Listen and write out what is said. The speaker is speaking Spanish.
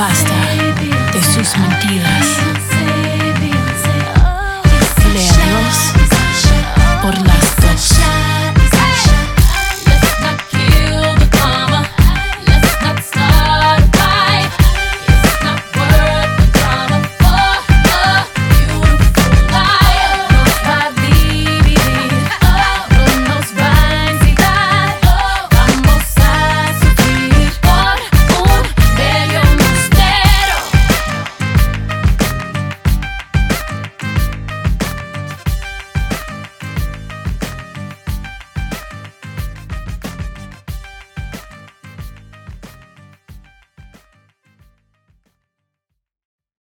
basta de sus mentiras.